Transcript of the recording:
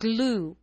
glue.